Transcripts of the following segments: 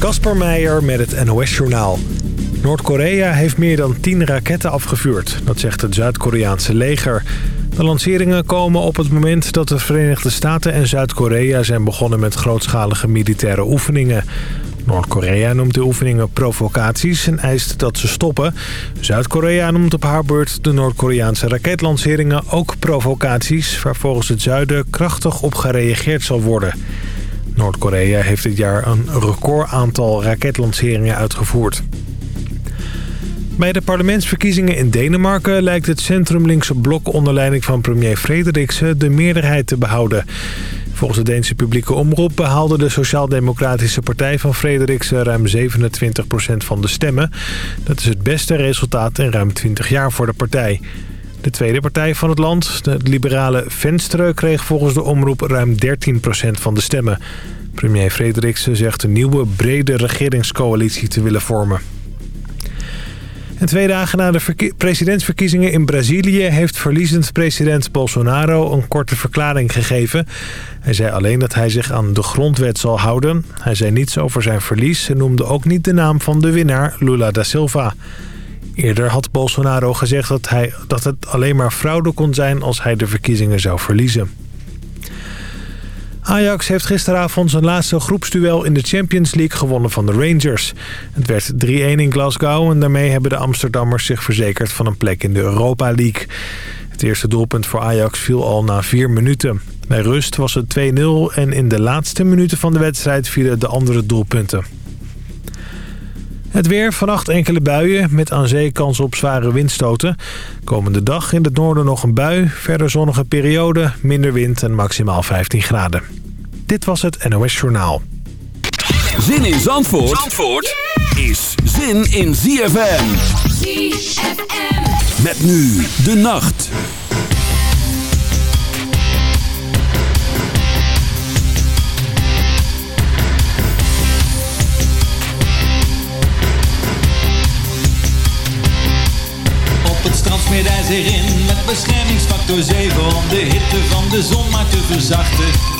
Kasper Meijer met het NOS-journaal. Noord-Korea heeft meer dan 10 raketten afgevuurd. Dat zegt het Zuid-Koreaanse leger. De lanceringen komen op het moment dat de Verenigde Staten en Zuid-Korea zijn begonnen met grootschalige militaire oefeningen. Noord-Korea noemt de oefeningen provocaties en eist dat ze stoppen. Zuid-Korea noemt op haar beurt de Noord-Koreaanse raketlanceringen ook provocaties... waar volgens het zuiden krachtig op gereageerd zal worden. Noord-Korea heeft dit jaar een recordaantal raketlanceringen uitgevoerd. Bij de parlementsverkiezingen in Denemarken lijkt het centrumlinkse blok onder leiding van premier Frederiksen de meerderheid te behouden. Volgens de Deense publieke omroep behaalde de Sociaal-Democratische Partij van Frederiksen ruim 27% van de stemmen. Dat is het beste resultaat in ruim 20 jaar voor de partij. De tweede partij van het land, de liberale Venstre, kreeg volgens de omroep ruim 13% van de stemmen. Premier Frederiksen zegt een nieuwe brede regeringscoalitie te willen vormen. En twee dagen na de presidentsverkiezingen in Brazilië... heeft verliezend president Bolsonaro een korte verklaring gegeven. Hij zei alleen dat hij zich aan de grondwet zal houden. Hij zei niets over zijn verlies en noemde ook niet de naam van de winnaar, Lula da Silva. Eerder had Bolsonaro gezegd dat, hij, dat het alleen maar fraude kon zijn als hij de verkiezingen zou verliezen. Ajax heeft gisteravond zijn laatste groepsduel in de Champions League gewonnen van de Rangers. Het werd 3-1 in Glasgow en daarmee hebben de Amsterdammers zich verzekerd van een plek in de Europa League. Het eerste doelpunt voor Ajax viel al na vier minuten. Bij rust was het 2-0 en in de laatste minuten van de wedstrijd vielen de andere doelpunten. Het weer, vannacht enkele buien met aan zee kans op zware windstoten. Komende dag in het noorden nog een bui, verder zonnige periode, minder wind en maximaal 15 graden. Dit was het NOS Journaal. Zin in Zandvoort, Zandvoort is zin in ZFM. ZFM. Met nu de nacht. smeert hij zich in met beschermingsfactor 7 om de hitte van de zon maar te verzachten.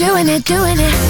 doing it, doing it.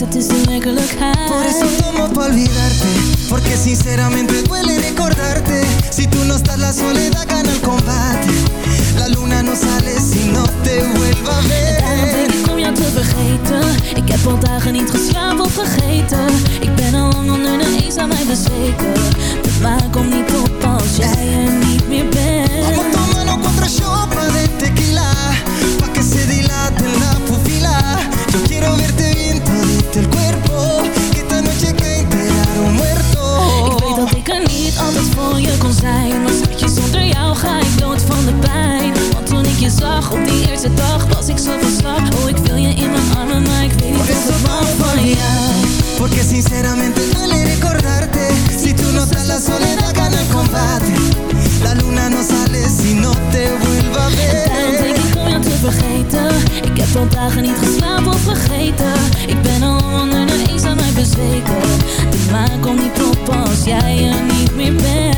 Het is de werkelijkheid Por eso tomo pa' olvidarte Porque sinceramente duele recordarte. Si tú no estás la soledad gana el combate. La luna no sale si no te vuelva a Daarom denk ver ik om jou te vergeten. Ik heb al dagen niet geslapen of vergeten. Ik ben al lang onder de eens aan mij bezweken. De maan komt niet op als jij er niet meer bent op die eerste dag Was ik zo van slag. Oh, ik wil je in mijn armen Maar ik weet niet Por of eso van jou. Porque sinceramente duele recordarte. Si tú no estás la soledad gana el combate. La luna no sale si no te vuelva a Daarom denk ver ik om jou te vergeten. Ik heb al dagen niet geslapen of vergeten. Ik ben al onder de eens aan mij bezweken. De maan komt niet op als jij er niet meer bent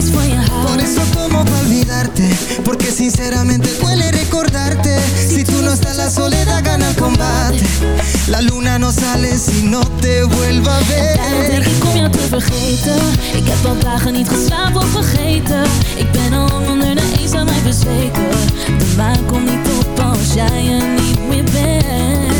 Por eso tomo pa' olvidarte Porque sinceramente duele recordarte. Si tú no estás la soledad gana el combate. La luna no sale si no te vuelva a Daarom denk ver ik om jou te vergeten. Ik heb al dagen niet geslapen of vergeten. Ik ben al lang onder de eens aan mij bezweken. De maan komt niet op als jij er niet meer bent